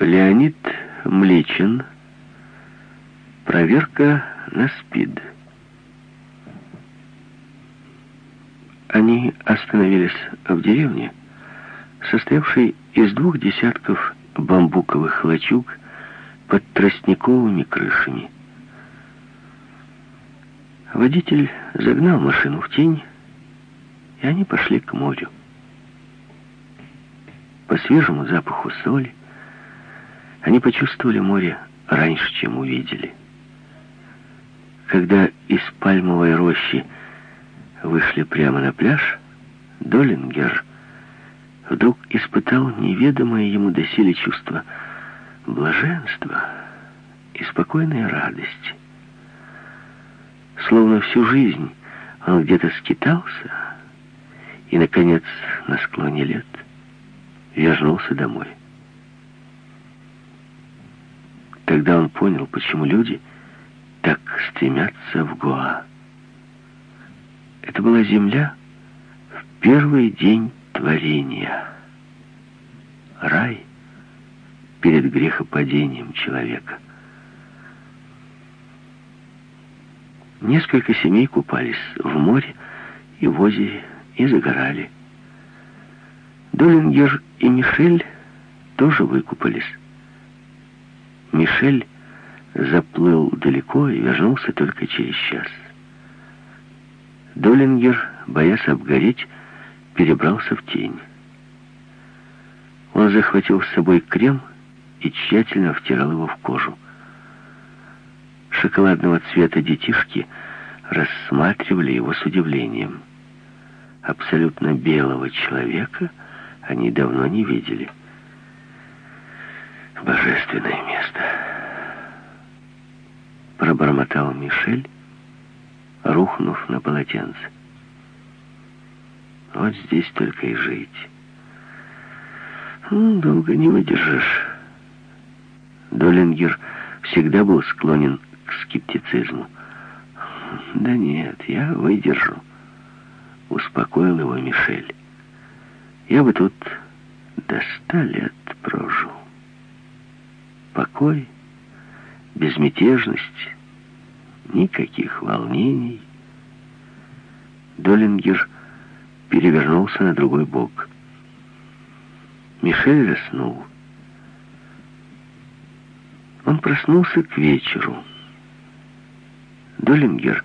Леонид Млечин. Проверка на СПИД. Они остановились в деревне, состоявшей из двух десятков бамбуковых лачуг под тростниковыми крышами. Водитель загнал машину в тень, и они пошли к морю. По свежему запаху соли они почувствовали море раньше, чем увидели. Когда из пальмовой рощи вышли прямо на пляж, Долингер вдруг испытал неведомое ему доселе чувство блаженства и спокойной радости. Словно всю жизнь он где-то скитался и, наконец, на склоне лет вернулся домой. Тогда он понял, почему люди так стремятся в Гоа. Это была земля в первый день творения. Рай перед грехопадением человека. Несколько семей купались в море и в озере, и загорали. Долингер и Мишель тоже выкупались. Мишель заплыл далеко и вернулся только через час. Долингер, боясь обгореть, перебрался в тень. Он захватил с собой крем и тщательно втирал его в кожу. Шоколадного цвета детишки рассматривали его с удивлением. Абсолютно белого человека они давно не видели. Божественное место. Пробормотал Мишель, рухнув на полотенце. Вот здесь только и жить. Ну, долго не выдержишь. Долингер всегда был склонен к скептицизму. Да нет, я выдержу. Успокоил его Мишель. Я бы тут до ста лет прожил. Покой, безмятежность, никаких волнений. Долингер перевернулся на другой бок. Мишель заснул. Он проснулся к вечеру. Долингер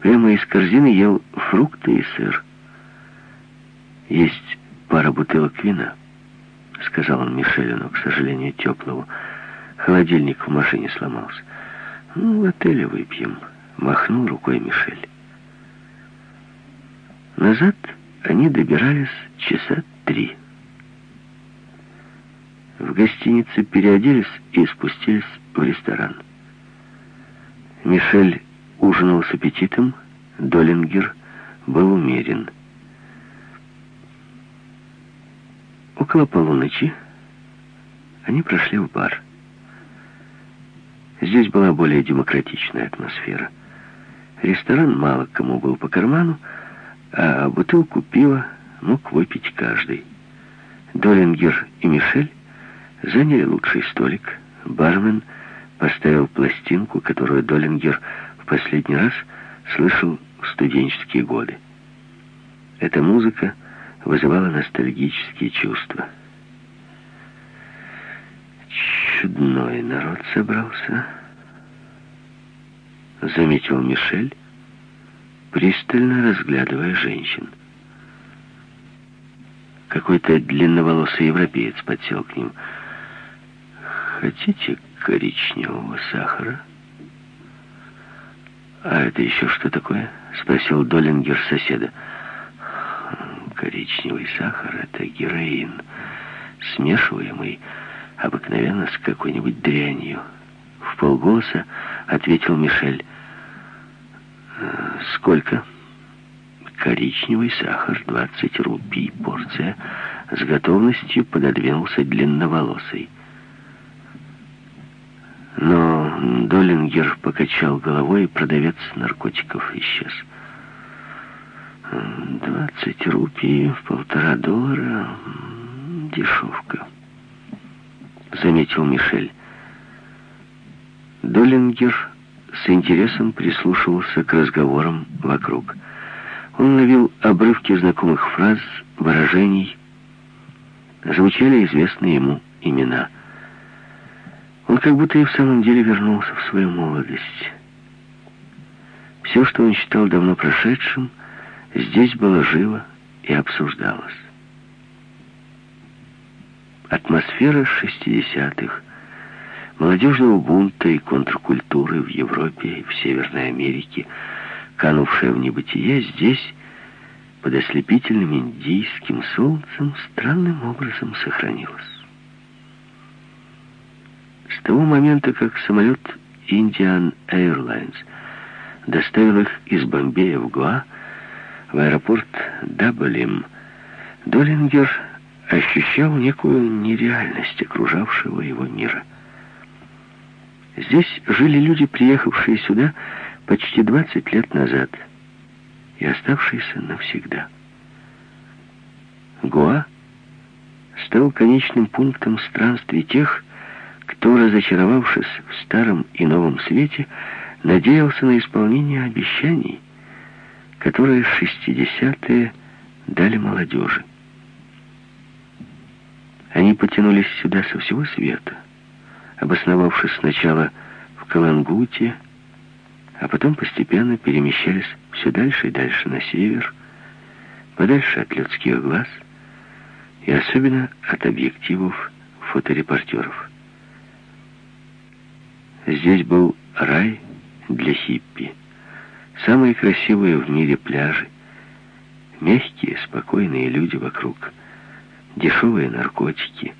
прямо из корзины ел фрукты и сыр. Есть пара бутылок вина, сказал он Мишелю, но, к сожалению, теплого. Холодильник в машине сломался. Ну, в отеле выпьем, махнул рукой Мишель. Назад они добирались часа три. В гостинице переоделись и спустились в ресторан. Мишель ужинал с аппетитом, Долингер был умерен. Около полуночи они прошли в бар. Здесь была более демократичная атмосфера. Ресторан мало кому был по карману, а бутылку пива мог выпить каждый. Долингер и Мишель заняли лучший столик. Бармен поставил пластинку, которую Долингер в последний раз слышал в студенческие годы. Эта музыка вызывала ностальгические чувства. Чудной народ собрался, заметил Мишель, пристально разглядывая женщин. Какой-то длинноволосый европеец подсел к ним. «Хотите коричневого сахара?» «А это еще что такое?» — спросил Доллингер соседа. «Коричневый сахар — это героин, смешиваемый обыкновенно с какой-нибудь дрянью». В полголоса ответил Мишель. «Сколько?» «Коричневый сахар, 20 рупий порция». С готовностью пододвинулся длинноволосый. Но Долингер покачал головой, и продавец наркотиков исчез. «Двадцать рупий в полтора доллара — дешевка». Заметил Мишель. Доллингер с интересом прислушивался к разговорам вокруг. Он ловил обрывки знакомых фраз, выражений. Звучали известные ему имена. Он как будто и в самом деле вернулся в свою молодость. Все, что он считал давно прошедшим, здесь было живо и обсуждалось. Атмосфера шестидесятых, молодежного бунта и контркультуры в Европе и в Северной Америке, канувшая в небытие, здесь, под ослепительным индийским солнцем, странным образом сохранилась. С того момента, как самолет Indian Airlines доставил их из Бомбея в Гуа, в аэропорт Даблим, Доллингер ощущал некую нереальность окружавшего его мира. Здесь жили люди, приехавшие сюда почти 20 лет назад и оставшиеся навсегда. Гоа стал конечным пунктом странствий тех, кто, разочаровавшись в старом и новом свете, надеялся на исполнение обещаний, которые 60-е дали молодежи. Они потянулись сюда со всего света, обосновавшись сначала в Калангуте, а потом постепенно перемещались все дальше и дальше на север, подальше от людских глаз и особенно от объективов фоторепортеров. Здесь был рай для хиппи. Самые красивые в мире пляжи, мягкие, спокойные люди вокруг — дешевые наркотики.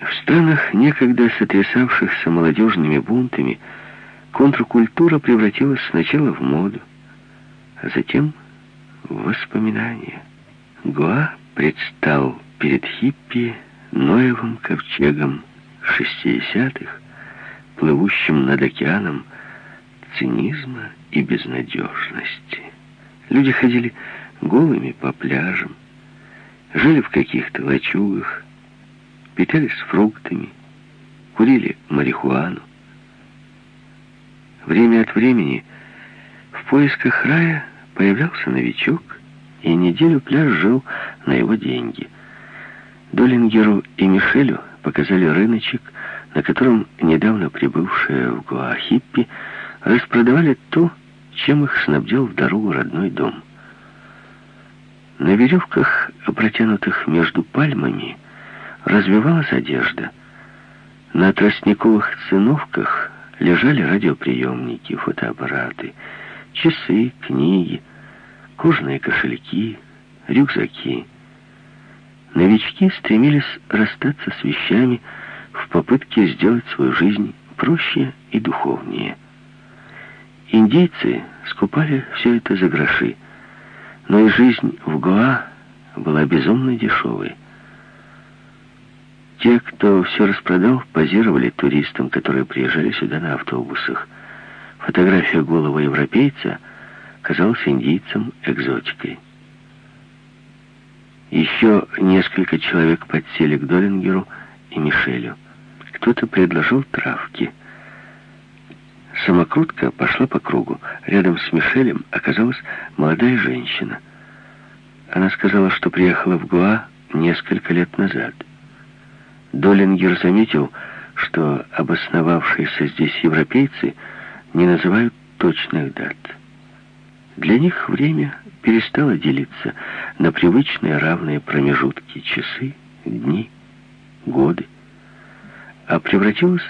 В странах, некогда сотрясавшихся молодежными бунтами, контркультура превратилась сначала в моду, а затем в воспоминания. Гоа предстал перед хиппи Ноевым ковчегом шестидесятых, плывущим над океаном цинизма и безнадежности. Люди ходили голыми по пляжам, жили в каких-то лачугах, питались фруктами, курили марихуану. Время от времени в поисках рая появлялся новичок, и неделю пляж жил на его деньги. Долингеру и Мишелю показали рыночек, на котором недавно прибывшие в Гуахиппи распродавали то, чем их снабдил в дорогу родной дом. На веревках, протянутых между пальмами, развивалась одежда. На тростниковых циновках лежали радиоприемники, фотоаппараты, часы, книги, кожаные кошельки, рюкзаки. Новички стремились расстаться с вещами в попытке сделать свою жизнь проще и духовнее. Индейцы скупали все это за гроши, но и жизнь в Гоа была безумно дешевой. Те, кто все распродал, позировали туристам, которые приезжали сюда на автобусах. Фотография голого европейца казалась индийцам экзотикой. Еще несколько человек подсели к Долингеру и Мишелю. Кто-то предложил травки — Самокрутка пошла по кругу. Рядом с Мишелем оказалась молодая женщина. Она сказала, что приехала в Гуа несколько лет назад. Долингер заметил, что обосновавшиеся здесь европейцы не называют точных дат. Для них время перестало делиться на привычные равные промежутки часы, дни, годы, а превратилось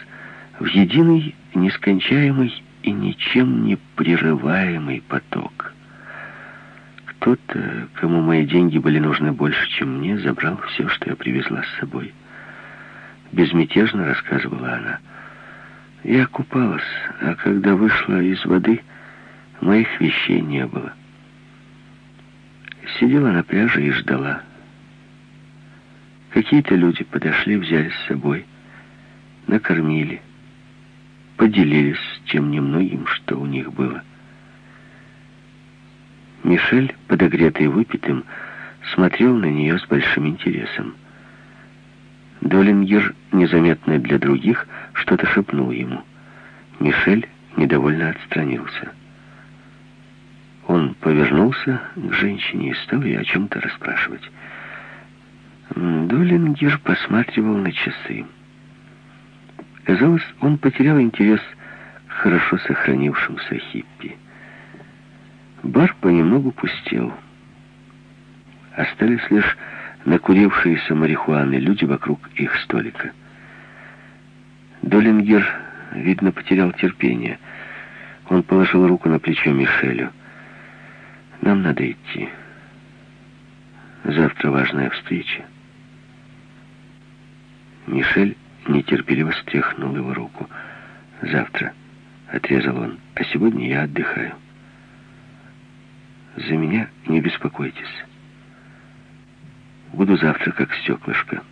в единый нескончаемый и ничем не прерываемый поток. Кто-то, кому мои деньги были нужны больше, чем мне, забрал все, что я привезла с собой. Безмятежно рассказывала она. Я купалась, а когда вышла из воды, моих вещей не было. Сидела на пляже и ждала. Какие-то люди подошли, взяли с собой, накормили поделились тем немногим, что у них было. Мишель, подогретый выпитым, смотрел на нее с большим интересом. Долингер, незаметно для других, что-то шепнул ему. Мишель недовольно отстранился. Он повернулся к женщине и стал ее о чем-то расспрашивать. Долингер посматривал на часы. Казалось, он потерял интерес к хорошо сохранившимся хиппи. Бар понемногу пустел. Остались лишь накурившиеся марихуаны люди вокруг их столика. Долингер, видно, потерял терпение. Он положил руку на плечо Мишелю. «Нам надо идти. Завтра важная встреча». Мишель нетерпеливо стряхнул его руку. «Завтра», — отрезал он, — «а сегодня я отдыхаю». «За меня не беспокойтесь. Буду завтра как стеклышко».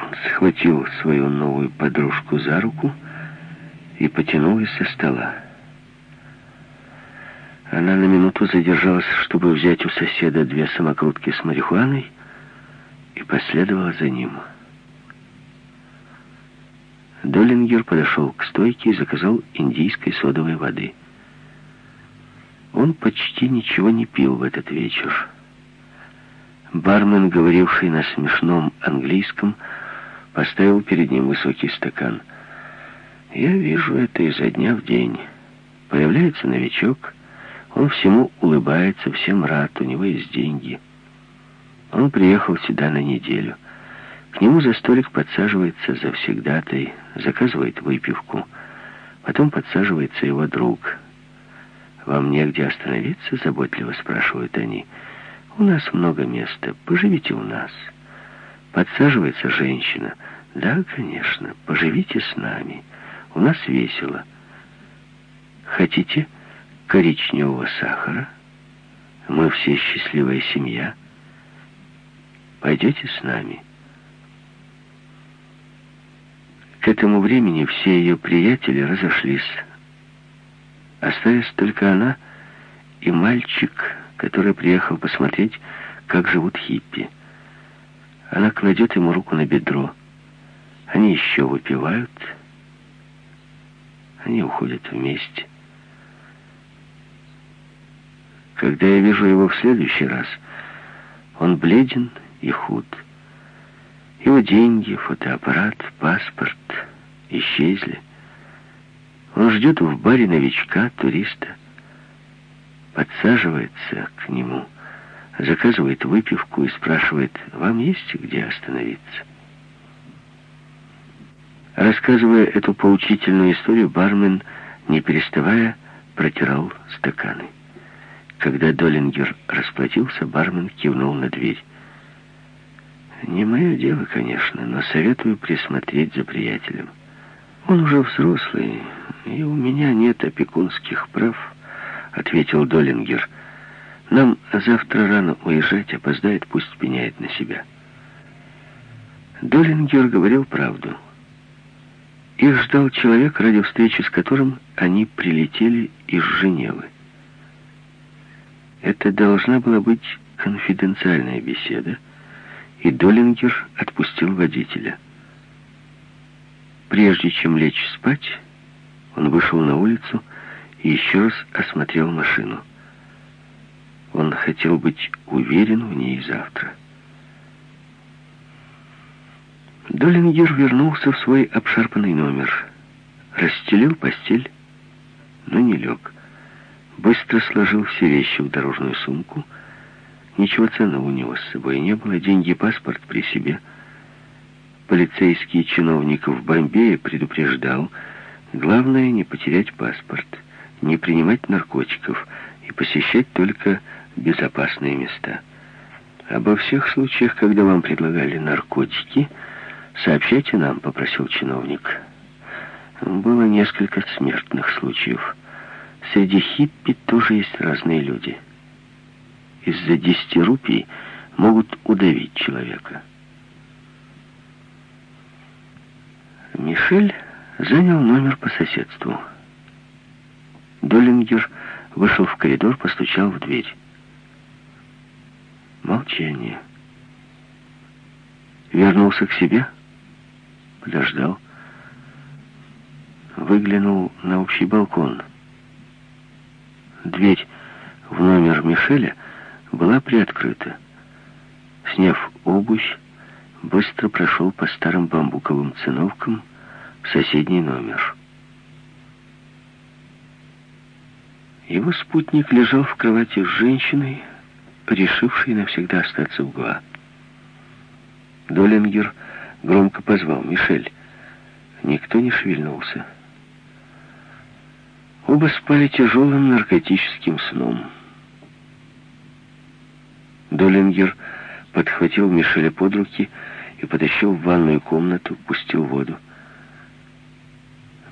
Он схватил свою новую подружку за руку и потянул из-за стола. Она на минуту задержалась, чтобы взять у соседа две самокрутки с марихуаной, и последовала за ним. Доллингер подошел к стойке и заказал индийской содовой воды. Он почти ничего не пил в этот вечер. Бармен, говоривший на смешном английском, поставил перед ним высокий стакан. «Я вижу это изо дня в день. Появляется новичок, он всему улыбается, всем рад, у него есть деньги». Он приехал сюда на неделю. К нему за столик подсаживается завсегдатай, заказывает выпивку. Потом подсаживается его друг. «Вам негде остановиться?» — заботливо спрашивают они. «У нас много места. Поживите у нас». Подсаживается женщина. «Да, конечно. Поживите с нами. У нас весело. Хотите коричневого сахара? Мы все счастливая семья». Пойдете с нами?» К этому времени все ее приятели разошлись. Осталась только она и мальчик, который приехал посмотреть, как живут хиппи. Она кладет ему руку на бедро. Они еще выпивают. Они уходят вместе. Когда я вижу его в следующий раз, он бледен и худ. Его деньги, фотоаппарат, паспорт исчезли. Он ждет в баре новичка, туриста, подсаживается к нему, заказывает выпивку и спрашивает, «Вам есть где остановиться?» Рассказывая эту поучительную историю, бармен, не переставая, протирал стаканы. Когда Доллингер расплатился, бармен кивнул на дверь. Не мое дело, конечно, но советую присмотреть за приятелем. Он уже взрослый, и у меня нет опекунских прав, ответил Долингер. Нам завтра рано уезжать, опоздает, пусть пеняет на себя. Долингер говорил правду. Их ждал человек, ради встречи с которым они прилетели из Женевы. Это должна была быть конфиденциальная беседа, и Долингер отпустил водителя. Прежде чем лечь спать, он вышел на улицу и еще раз осмотрел машину. Он хотел быть уверен в ней завтра. Долингер вернулся в свой обшарпанный номер, расстелил постель, но не лег. Быстро сложил все вещи в дорожную сумку — Ничего ценного у него с собой не было, деньги и паспорт при себе. Полицейский чиновник в Бомбее предупреждал, главное не потерять паспорт, не принимать наркотиков и посещать только безопасные места. Обо всех случаях, когда вам предлагали наркотики, сообщайте нам, попросил чиновник. Было несколько смертных случаев. Среди хиппи тоже есть разные люди из-за десяти рупий могут удавить человека. Мишель занял номер по соседству. Доллингер вышел в коридор, постучал в дверь. Молчание. Вернулся к себе, подождал, выглянул на общий балкон. Дверь в номер Мишеля была приоткрыта. Сняв обувь, быстро прошел по старым бамбуковым циновкам в соседний номер. Его спутник лежал в кровати с женщиной, решившей навсегда остаться в Гуа. Долингер громко позвал «Мишель». Никто не шевельнулся. Оба спали тяжелым наркотическим сном. Долингер подхватил Мишеля под руки и потащил в ванную комнату, пустил воду.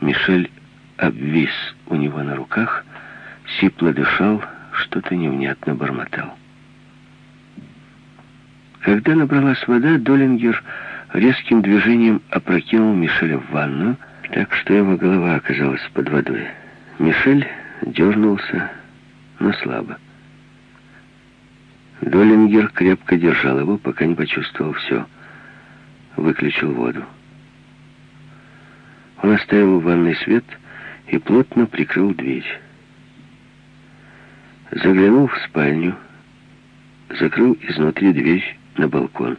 Мишель обвис у него на руках, сипло дышал, что-то невнятно бормотал. Когда набралась вода, Долингер резким движением опрокинул Мишеля в ванну, так что его голова оказалась под водой. Мишель дернулся, но слабо. Долингер крепко держал его, пока не почувствовал все. Выключил воду. Он оставил в ванной свет и плотно прикрыл дверь. Заглянул в спальню, закрыл изнутри дверь на балкон.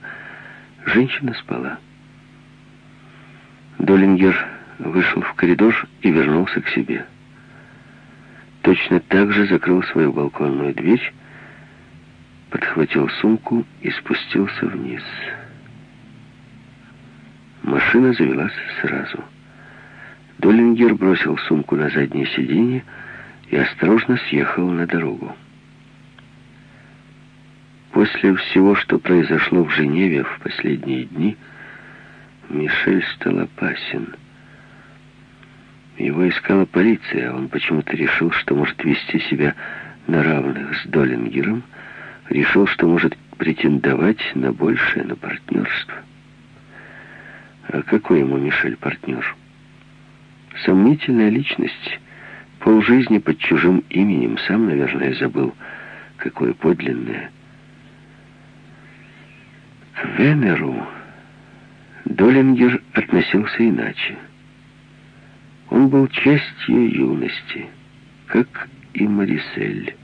Женщина спала. Долингер вышел в коридор и вернулся к себе точно так же закрыл свою балконную дверь, подхватил сумку и спустился вниз. Машина завелась сразу. Доллингер бросил сумку на заднее сиденье и осторожно съехал на дорогу. После всего, что произошло в Женеве в последние дни, Мишель стал опасен. Его искала полиция, а он почему-то решил, что может вести себя на равных с Доллингером, решил, что может претендовать на большее, на партнерство. А какой ему Мишель партнер? Сомнительная личность, полжизни под чужим именем, сам, наверное, забыл, какое подлинное. К Венеру Доллингер относился иначе. Он был частью юности, как и Марисель.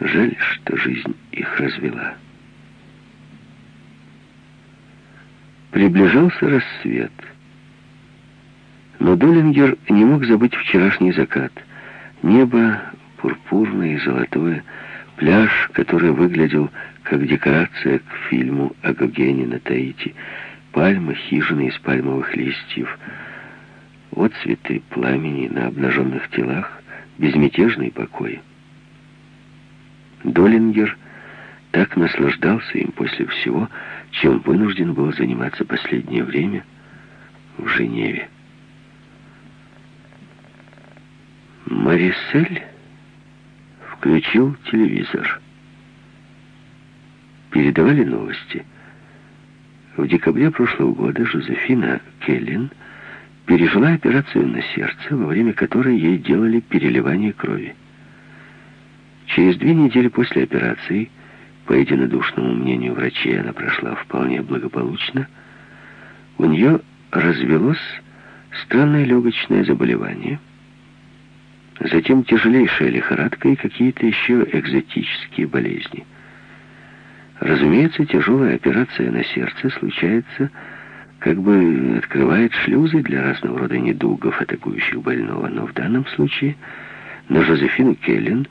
Жаль, что жизнь их развела. Приближался рассвет. Но Доллингер не мог забыть вчерашний закат. Небо пурпурное и золотое, пляж, который выглядел как декорация к фильму о Гогене на Таити, пальмы, хижины из пальмовых листьев — отцветы пламени на обнаженных телах, безмятежный покой. Долингер так наслаждался им после всего, чем вынужден был заниматься последнее время в Женеве. Марисель включил телевизор. Передавали новости. В декабре прошлого года Жозефина Келлин – пережила операцию на сердце, во время которой ей делали переливание крови. Через две недели после операции, по единодушному мнению врачей, она прошла вполне благополучно, у нее развелось странное легочное заболевание, затем тяжелейшая лихорадка и какие-то еще экзотические болезни. Разумеется, тяжелая операция на сердце случается как бы открывает шлюзы для разного рода недугов, атакующих больного. Но в данном случае на Жозефину Келлен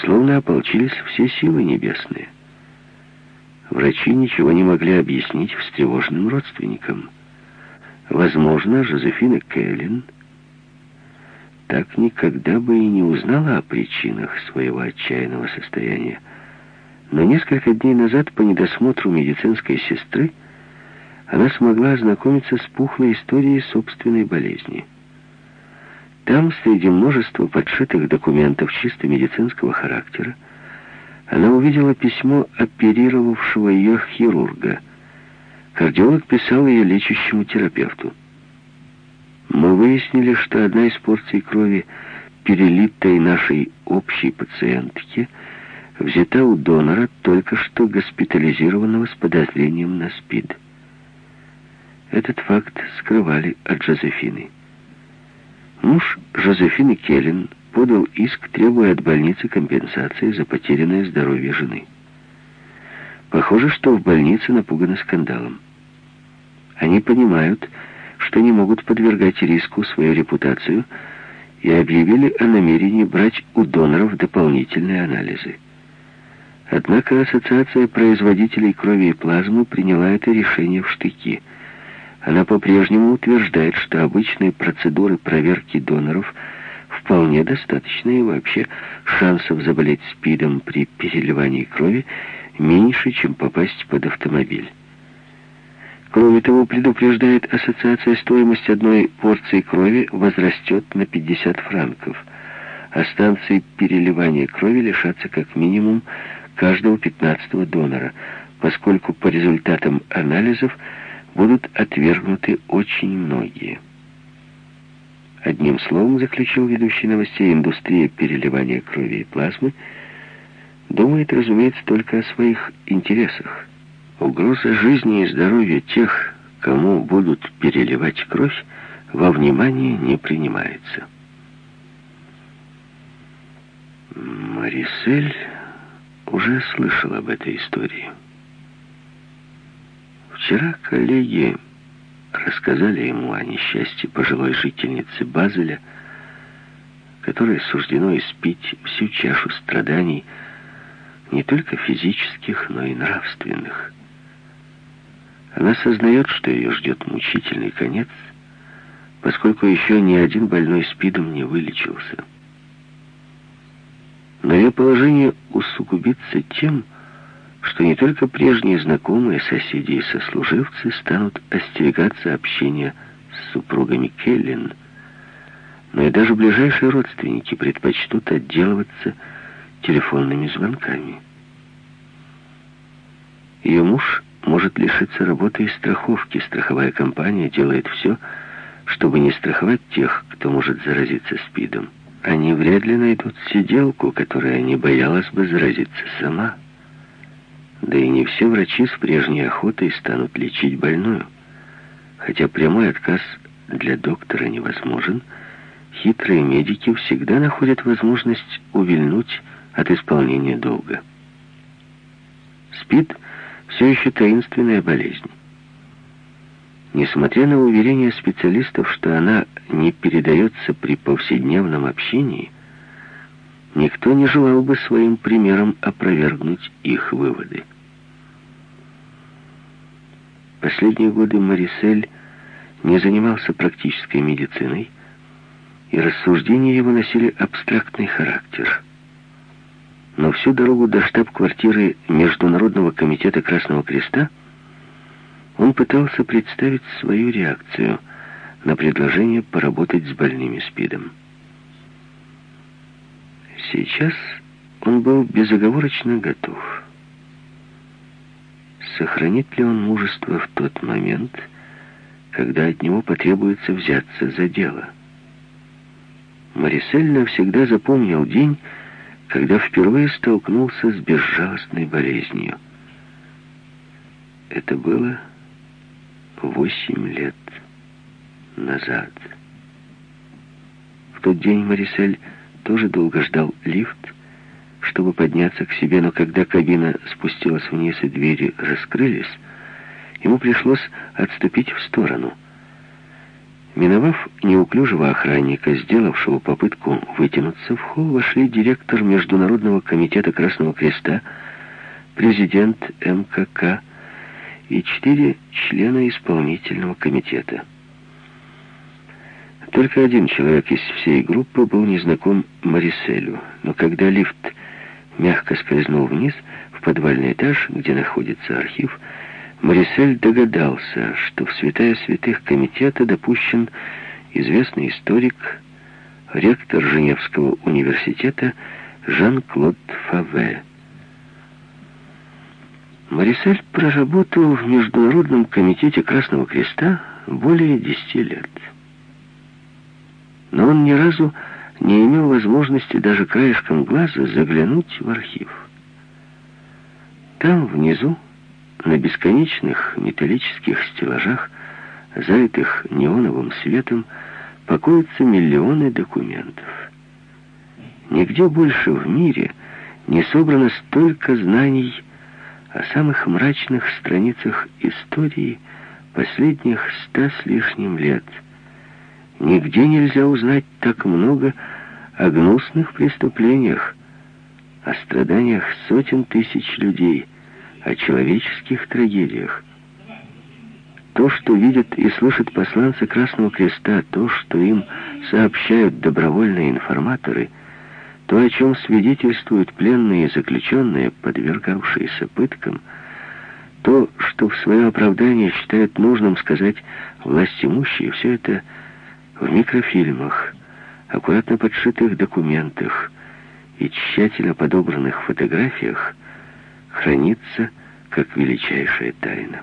словно ополчились все силы небесные. Врачи ничего не могли объяснить встревоженным родственникам. Возможно, Жозефина Келлен так никогда бы и не узнала о причинах своего отчаянного состояния. Но несколько дней назад по недосмотру медицинской сестры она смогла ознакомиться с пухлой историей собственной болезни. Там, среди множества подшитых документов чисто медицинского характера, она увидела письмо оперировавшего ее хирурга. Кардиолог писал ее лечащему терапевту. Мы выяснили, что одна из порций крови, перелитой нашей общей пациентке, взята у донора, только что госпитализированного с подозрением на СПИД. Этот факт скрывали от Жозефины. Муж Жозефины Келлен подал иск, требуя от больницы компенсации за потерянное здоровье жены. Похоже, что в больнице напуганы скандалом. Они понимают, что не могут подвергать риску свою репутацию и объявили о намерении брать у доноров дополнительные анализы. Однако Ассоциация производителей крови и плазмы приняла это решение в штыки. Она по-прежнему утверждает, что обычные процедуры проверки доноров вполне достаточно и вообще шансов заболеть СПИДом при переливании крови меньше, чем попасть под автомобиль. Кроме того, предупреждает ассоциация, стоимость одной порции крови возрастет на 50 франков, а станции переливания крови лишатся как минимум каждого 15 донора, поскольку по результатам анализов будут отвергнуты очень многие. Одним словом, заключил ведущий новостей, индустрия переливания крови и плазмы думает, разумеется, только о своих интересах. Угроза жизни и здоровья тех, кому будут переливать кровь, во внимание не принимается. Марисель уже слышал об этой истории. Вчера коллеги рассказали ему о несчастье пожилой жительницы Базеля, которой суждено испить всю чашу страданий, не только физических, но и нравственных. Она сознает, что ее ждет мучительный конец, поскольку еще ни один больной СПИДом не вылечился. Но ее положение усугубится тем, что не только прежние знакомые, соседи и сослуживцы станут остерегаться общения с супругами Келлин, но и даже ближайшие родственники предпочтут отделываться телефонными звонками. Ее муж может лишиться работы и страховки. Страховая компания делает все, чтобы не страховать тех, кто может заразиться СПИДом. Они вряд ли найдут сиделку, которая не боялась бы заразиться сама. Да и не все врачи с прежней охотой станут лечить больную. Хотя прямой отказ для доктора невозможен, хитрые медики всегда находят возможность увильнуть от исполнения долга. СПИД все еще таинственная болезнь. Несмотря на уверение специалистов, что она не передается при повседневном общении, никто не желал бы своим примером опровергнуть их выводы. Последние годы Марисель не занимался практической медициной, и рассуждения его носили абстрактный характер – но всю дорогу до штаб-квартиры Международного комитета Красного Креста он пытался представить свою реакцию на предложение поработать с больными СПИДом. Сейчас он был безоговорочно готов. Сохранит ли он мужество в тот момент, когда от него потребуется взяться за дело? Марисель навсегда запомнил день, когда впервые столкнулся с безжалостной болезнью. Это было восемь лет назад. В тот день Марисель тоже долго ждал лифт, чтобы подняться к себе, но когда кабина спустилась вниз и двери раскрылись, ему пришлось отступить в сторону. Миновав неуклюжего охранника, сделавшего попытку вытянуться, в холл вошли директор Международного комитета Красного Креста, президент МКК и четыре члена исполнительного комитета. Только один человек из всей группы был незнаком Мариселю, но когда лифт мягко скользнул вниз в подвальный этаж, где находится архив, Марисель догадался, что в святая святых комитета допущен известный историк, ректор Женевского университета Жан-Клод Фаве. Марисель проработал в Международном комитете Красного Креста более десяти лет. Но он ни разу не имел возможности даже краешком глаза заглянуть в архив. Там, внизу, на бесконечных металлических стеллажах залитых неоновым светом, покоятся миллионы документов. Нигде больше в мире не собрано столько знаний о самых мрачных страницах истории последних ста с лишним лет. Нигде нельзя узнать так много о гнусных преступлениях, о страданиях сотен тысяч людей, о человеческих трагедиях. То, что видят и слышат посланцы Красного Креста, то, что им сообщают добровольные информаторы, то, о чем свидетельствуют пленные и заключенные, подвергавшиеся пыткам, то, что в свое оправдание считают нужным сказать власть имущие, все это в микрофильмах, аккуратно подшитых документах и тщательно подобранных фотографиях хранится как величайшая тайна.